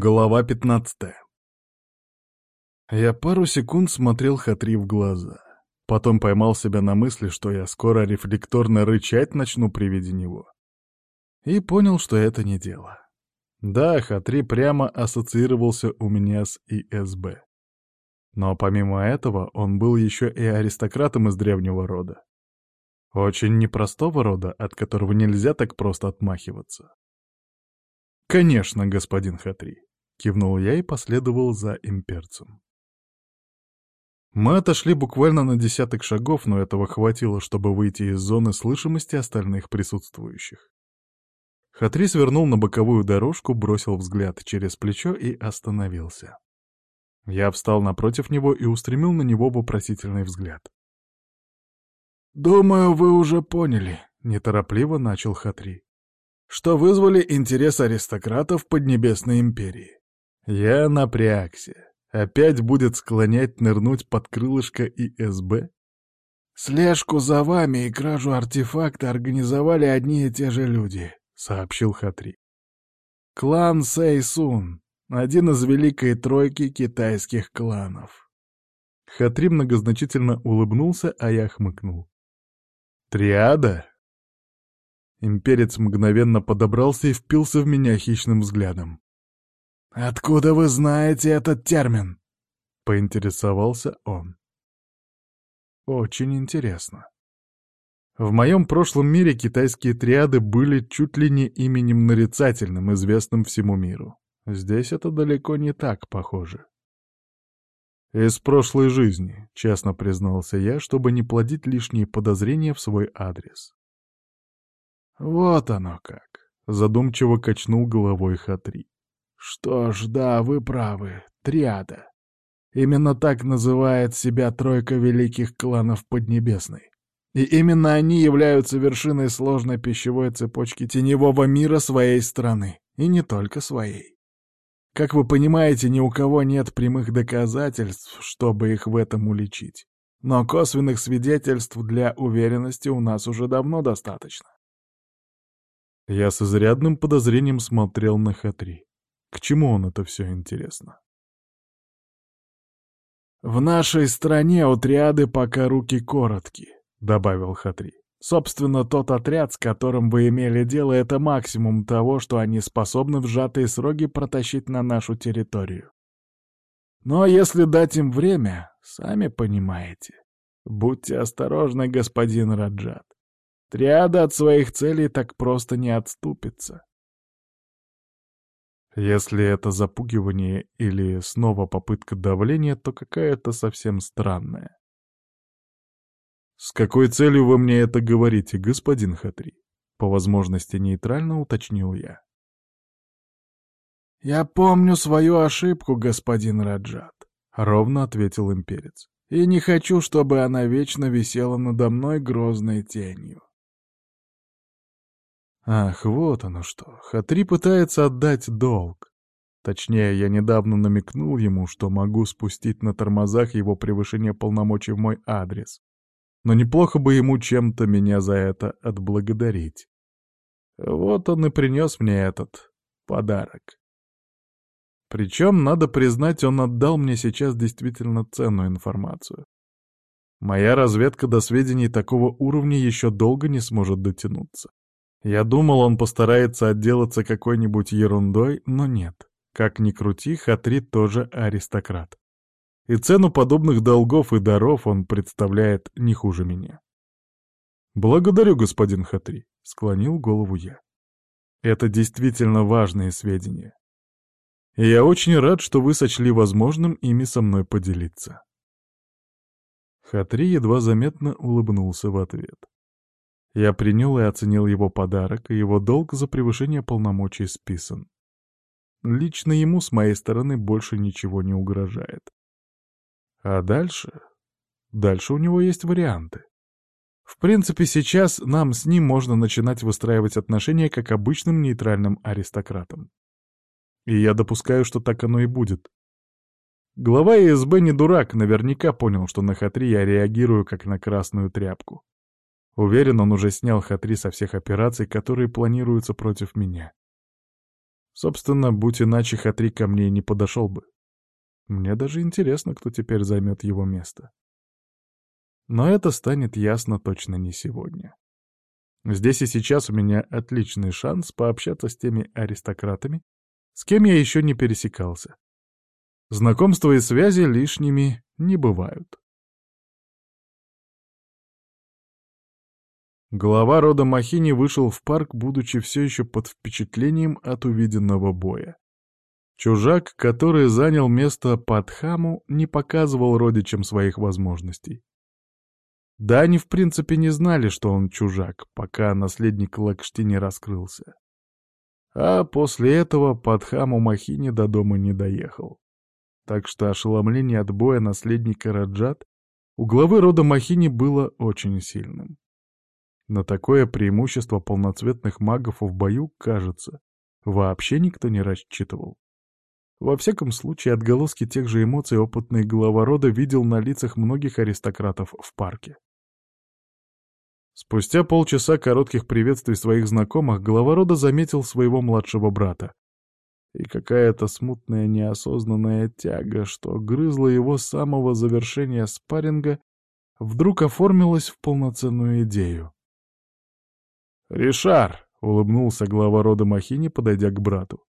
Глава 15 Я пару секунд смотрел Хатри в глаза. Потом поймал себя на мысли, что я скоро рефлекторно рычать начну при виде него. И понял, что это не дело. Да, Хатри прямо ассоциировался у меня с ИСБ. Но помимо этого он был еще и аристократом из древнего рода. Очень непростого рода, от которого нельзя так просто отмахиваться. «Конечно, господин Хатри», — кивнул я и последовал за имперцем. Мы отошли буквально на десяток шагов, но этого хватило, чтобы выйти из зоны слышимости остальных присутствующих. Хатри свернул на боковую дорожку, бросил взгляд через плечо и остановился. Я встал напротив него и устремил на него вопросительный взгляд. «Думаю, вы уже поняли», — неторопливо начал Хатри, «что вызвали интерес аристократов Поднебесной империи. Я напрягся. Опять будет склонять нырнуть под крылышко ИСБ? Слежку за вами и кражу артефакта организовали одни и те же люди, сообщил Хатри. Клан Сейсун, один из великой тройки китайских кланов. Хатри многозначительно улыбнулся, а я хмыкнул. «Триада?» Имперец мгновенно подобрался и впился в меня хищным взглядом. «Откуда вы знаете этот термин?» — поинтересовался он. «Очень интересно. В моем прошлом мире китайские триады были чуть ли не именем нарицательным, известным всему миру. Здесь это далеко не так похоже. «Из прошлой жизни», — честно признался я, чтобы не плодить лишние подозрения в свой адрес. «Вот оно как», — задумчиво качнул головой Хатри. Что ж, да, вы правы, триада. Именно так называет себя тройка великих кланов Поднебесной. И именно они являются вершиной сложной пищевой цепочки теневого мира своей страны. И не только своей. Как вы понимаете, ни у кого нет прямых доказательств, чтобы их в этом уличить. Но косвенных свидетельств для уверенности у нас уже давно достаточно. Я с изрядным подозрением смотрел на Хатри. К чему он это все интересно? «В нашей стране у триады пока руки короткие», — добавил Хатри. «Собственно, тот отряд, с которым вы имели дело, это максимум того, что они способны в сжатые сроки протащить на нашу территорию. Но если дать им время, сами понимаете. Будьте осторожны, господин Раджат. Триада от своих целей так просто не отступится. Если это запугивание или снова попытка давления, то какая-то совсем странная. «С какой целью вы мне это говорите, господин Хатри?» По возможности нейтрально уточнил я. «Я помню свою ошибку, господин Раджат», — ровно ответил имперец. «И не хочу, чтобы она вечно висела надо мной грозной тенью. Ах, вот оно что. Хатри пытается отдать долг. Точнее, я недавно намекнул ему, что могу спустить на тормозах его превышение полномочий в мой адрес. Но неплохо бы ему чем-то меня за это отблагодарить. Вот он и принес мне этот подарок. Причем, надо признать, он отдал мне сейчас действительно ценную информацию. Моя разведка до сведений такого уровня еще долго не сможет дотянуться. Я думал, он постарается отделаться какой-нибудь ерундой, но нет. Как ни крути, Хатри тоже аристократ. И цену подобных долгов и даров он представляет не хуже меня. «Благодарю, господин Хатри», — склонил голову я. «Это действительно важные сведения. И я очень рад, что вы сочли возможным ими со мной поделиться». Хатри едва заметно улыбнулся в ответ. Я принял и оценил его подарок, и его долг за превышение полномочий списан. Лично ему с моей стороны больше ничего не угрожает. А дальше? Дальше у него есть варианты. В принципе, сейчас нам с ним можно начинать выстраивать отношения как обычным нейтральным аристократам. И я допускаю, что так оно и будет. Глава ИСБ не дурак, наверняка понял, что на Хатри я реагирую как на красную тряпку. Уверен, он уже снял Хатри со всех операций, которые планируются против меня. Собственно, будь иначе, Хатри ко мне не подошел бы. Мне даже интересно, кто теперь займет его место. Но это станет ясно точно не сегодня. Здесь и сейчас у меня отличный шанс пообщаться с теми аристократами, с кем я еще не пересекался. Знакомства и связи лишними не бывают. Глава рода Махини вышел в парк, будучи все еще под впечатлением от увиденного боя. Чужак, который занял место под хаму, не показывал родичам своих возможностей. Да, они в принципе не знали, что он чужак, пока наследник Лакшти не раскрылся. А после этого Падхаму Махини до дома не доехал. Так что ошеломление от боя наследника Раджат у главы рода Махини было очень сильным. На такое преимущество полноцветных магов в бою, кажется, вообще никто не рассчитывал. Во всяком случае, отголоски тех же эмоций опытный глава видел на лицах многих аристократов в парке. Спустя полчаса коротких приветствий своих знакомых глава заметил своего младшего брата. И какая-то смутная неосознанная тяга, что грызла его с самого завершения спарринга, вдруг оформилась в полноценную идею. «Ришар!» — улыбнулся глава рода Махини, подойдя к брату.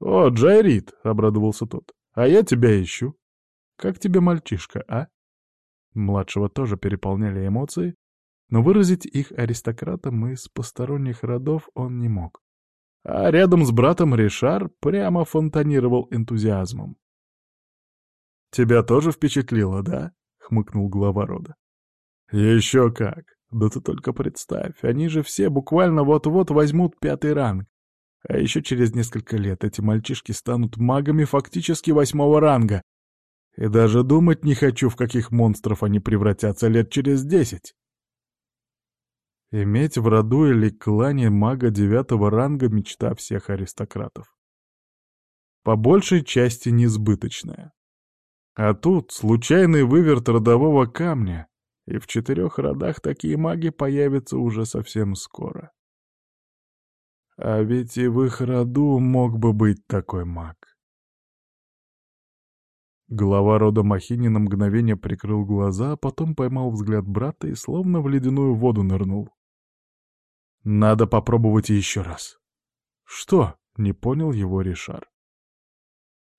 «О, Джайрит!» — обрадовался тот. «А я тебя ищу. Как тебе мальчишка, а?» Младшего тоже переполняли эмоции, но выразить их аристократам из посторонних родов он не мог. А рядом с братом Ришар прямо фонтанировал энтузиазмом. «Тебя тоже впечатлило, да?» — хмыкнул глава рода. «Еще как! Да ты только представь, они же все буквально вот-вот возьмут пятый ранг. А еще через несколько лет эти мальчишки станут магами фактически восьмого ранга. И даже думать не хочу, в каких монстров они превратятся лет через десять. Иметь в роду или клане мага девятого ранга — мечта всех аристократов. По большей части несбыточная. А тут случайный выверт родового камня, и в четырех родах такие маги появятся уже совсем скоро. А ведь и в их роду мог бы быть такой маг. Глава рода Махини на мгновение прикрыл глаза, а потом поймал взгляд брата и словно в ледяную воду нырнул. «Надо попробовать еще раз». «Что?» — не понял его Ришар.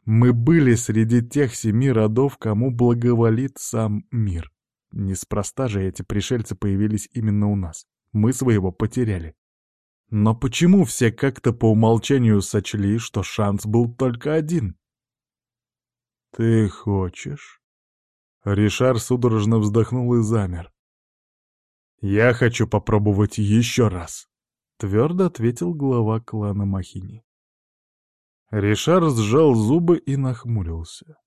«Мы были среди тех семи родов, кому благоволит сам мир. Неспроста же эти пришельцы появились именно у нас. Мы своего потеряли. Но почему все как-то по умолчанию сочли, что шанс был только один? «Ты хочешь?» Ришар судорожно вздохнул и замер. «Я хочу попробовать еще раз», — твердо ответил глава клана Махини. Ришар сжал зубы и нахмурился.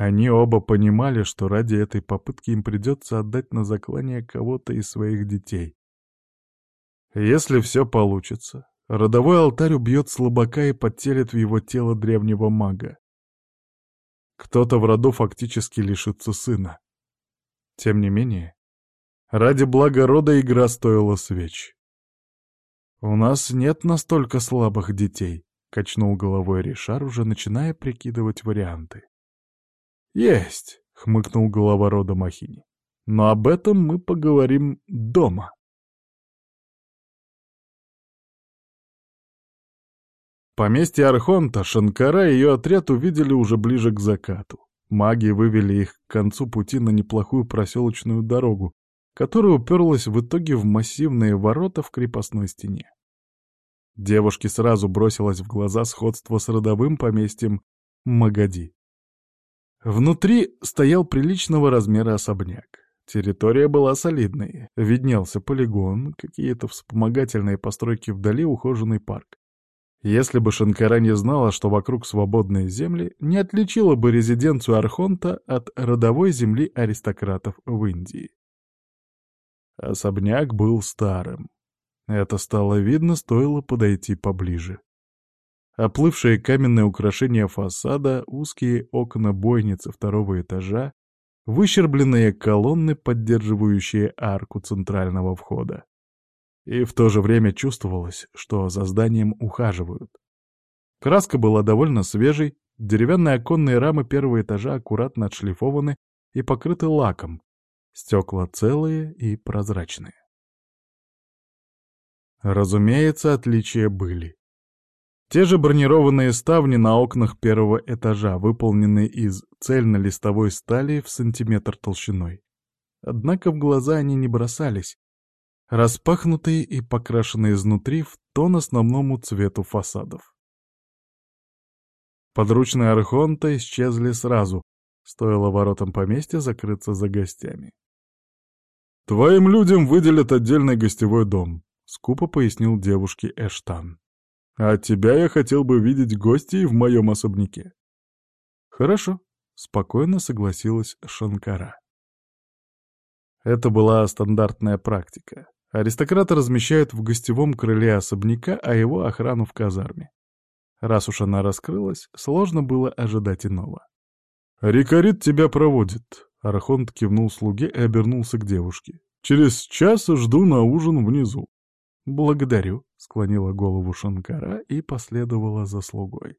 Они оба понимали, что ради этой попытки им придется отдать на заклание кого-то из своих детей. Если все получится, родовой алтарь убьет слабака и подтелит в его тело древнего мага. Кто-то в роду фактически лишится сына. Тем не менее, ради блага рода игра стоила свеч. «У нас нет настолько слабых детей», — качнул головой Ришар, уже начиная прикидывать варианты. «Есть», — хмыкнул глава рода Махини. «Но об этом мы поговорим дома». Поместье Архонта Шанкара и ее отряд увидели уже ближе к закату. Маги вывели их к концу пути на неплохую проселочную дорогу, которая уперлась в итоге в массивные ворота в крепостной стене. Девушке сразу бросилось в глаза сходство с родовым поместьем Магади. Внутри стоял приличного размера особняк. Территория была солидной. Виднелся полигон, какие-то вспомогательные постройки вдали, ухоженный парк. Если бы Шанкара не знала, что вокруг свободные земли, не отличила бы резиденцию Архонта от родовой земли аристократов в Индии. Особняк был старым. Это стало видно, стоило подойти поближе. Оплывшие каменные украшения фасада, узкие окна бойницы второго этажа, выщербленные колонны, поддерживающие арку центрального входа. И в то же время чувствовалось, что за зданием ухаживают. Краска была довольно свежей, деревянные оконные рамы первого этажа аккуратно отшлифованы и покрыты лаком, стекла целые и прозрачные. Разумеется, отличия были. Те же бронированные ставни на окнах первого этажа, выполненные из цельно-листовой стали в сантиметр толщиной. Однако в глаза они не бросались, распахнутые и покрашенные изнутри в тон основному цвету фасадов. Подручные Архонта исчезли сразу, стоило воротам поместья закрыться за гостями. «Твоим людям выделят отдельный гостевой дом», — скупо пояснил девушке Эштан. «А тебя я хотел бы видеть гостей в моем особняке». «Хорошо», — спокойно согласилась Шанкара. Это была стандартная практика. Аристократы размещают в гостевом крыле особняка, а его охрану в казарме. Раз уж она раскрылась, сложно было ожидать иного. «Рикарит тебя проводит», — Архонт кивнул слуге и обернулся к девушке. «Через час жду на ужин внизу». «Благодарю», — склонила голову Шанкара и последовала за слугой.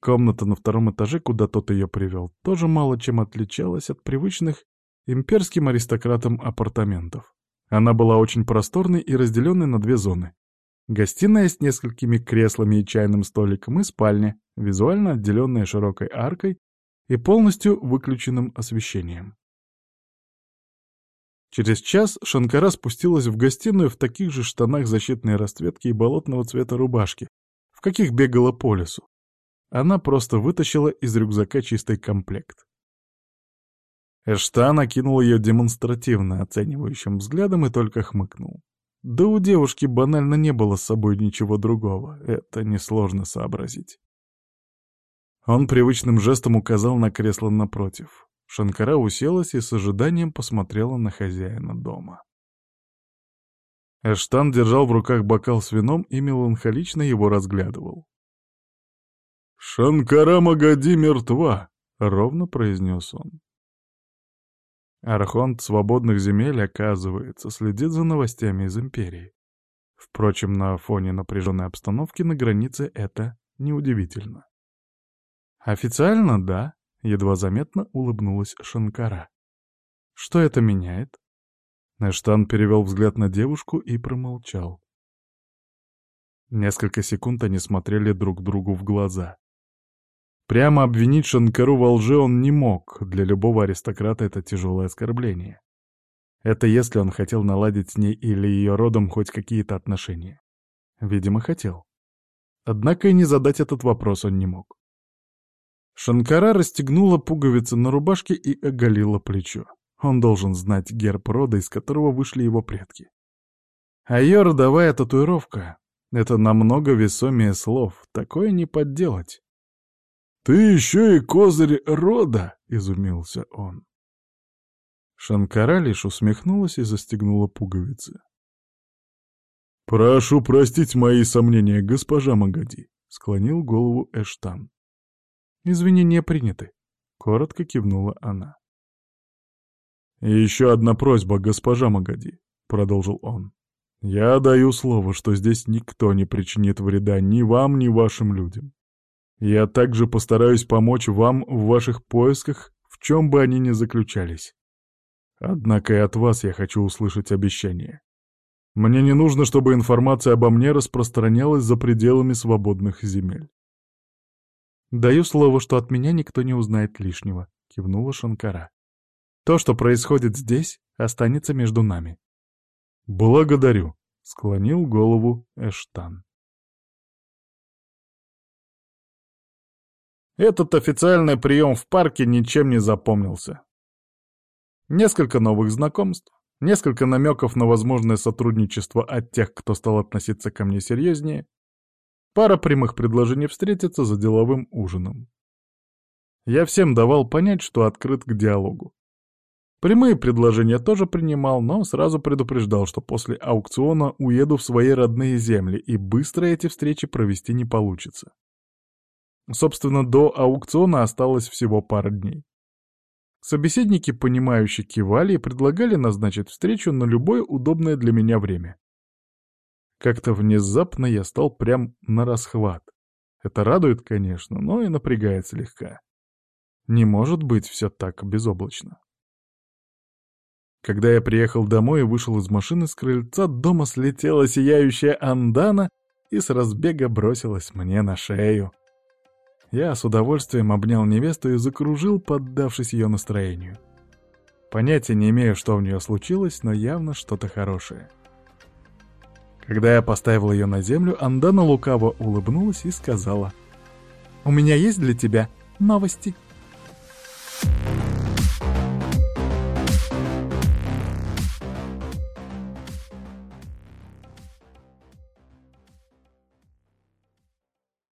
Комната на втором этаже, куда тот ее привел, тоже мало чем отличалась от привычных имперским аристократам апартаментов. Она была очень просторной и разделенной на две зоны. Гостиная с несколькими креслами и чайным столиком и спальня, визуально отделенная широкой аркой и полностью выключенным освещением. Через час Шанкара спустилась в гостиную в таких же штанах защитной расцветки и болотного цвета рубашки, в каких бегала по лесу. Она просто вытащила из рюкзака чистый комплект. Эштан окинул ее демонстративно оценивающим взглядом и только хмыкнул. Да у девушки банально не было с собой ничего другого, это несложно сообразить. Он привычным жестом указал на кресло напротив. Шанкара уселась и с ожиданием посмотрела на хозяина дома. Эштан держал в руках бокал с вином и меланхолично его разглядывал. «Шанкара Магади мертва», — ровно произнес он. Архонт свободных земель, оказывается, следит за новостями из Империи. Впрочем, на фоне напряженной обстановки на границе это неудивительно. Официально, да, едва заметно улыбнулась Шанкара. Что это меняет? Эштан перевел взгляд на девушку и промолчал. Несколько секунд они смотрели друг другу в глаза. Прямо обвинить Шанкару во лжи он не мог, для любого аристократа это тяжелое оскорбление. Это если он хотел наладить с ней или ее родом хоть какие-то отношения. Видимо, хотел. Однако и не задать этот вопрос он не мог. Шанкара расстегнула пуговицы на рубашке и оголила плечо. Он должен знать герб рода, из которого вышли его предки. А ее родовая татуировка — это намного весомее слов, такое не подделать. «Ты еще и козырь рода!» — изумился он. Шанкара лишь усмехнулась и застегнула пуговицы. «Прошу простить мои сомнения, госпожа Магади», — склонил голову Эштан. «Извинения приняты», — коротко кивнула она. «И еще одна просьба, госпожа Магади», — продолжил он. «Я даю слово, что здесь никто не причинит вреда ни вам, ни вашим людям. Я также постараюсь помочь вам в ваших поисках, в чем бы они ни заключались. Однако и от вас я хочу услышать обещание. Мне не нужно, чтобы информация обо мне распространялась за пределами свободных земель. «Даю слово, что от меня никто не узнает лишнего», — кивнула Шанкара. «То, что происходит здесь, останется между нами». «Благодарю», — склонил голову Эштан. Этот официальный прием в парке ничем не запомнился. Несколько новых знакомств, несколько намеков на возможное сотрудничество от тех, кто стал относиться ко мне серьезнее, пара прямых предложений встретиться за деловым ужином. Я всем давал понять, что открыт к диалогу. Прямые предложения тоже принимал, но сразу предупреждал, что после аукциона уеду в свои родные земли, и быстро эти встречи провести не получится. Собственно, до аукциона осталось всего пара дней. Собеседники, понимающие, кивали и предлагали назначить встречу на любое удобное для меня время. Как-то внезапно я стал прям на расхват. Это радует, конечно, но и напрягает слегка. Не может быть все так безоблачно. Когда я приехал домой и вышел из машины с крыльца, дома слетела сияющая Андана и с разбега бросилась мне на шею. Я с удовольствием обнял невесту и закружил, поддавшись ее настроению. Понятия не имею, что у нее случилось, но явно что-то хорошее. Когда я поставил ее на землю, Андана лукаво улыбнулась и сказала, «У меня есть для тебя новости».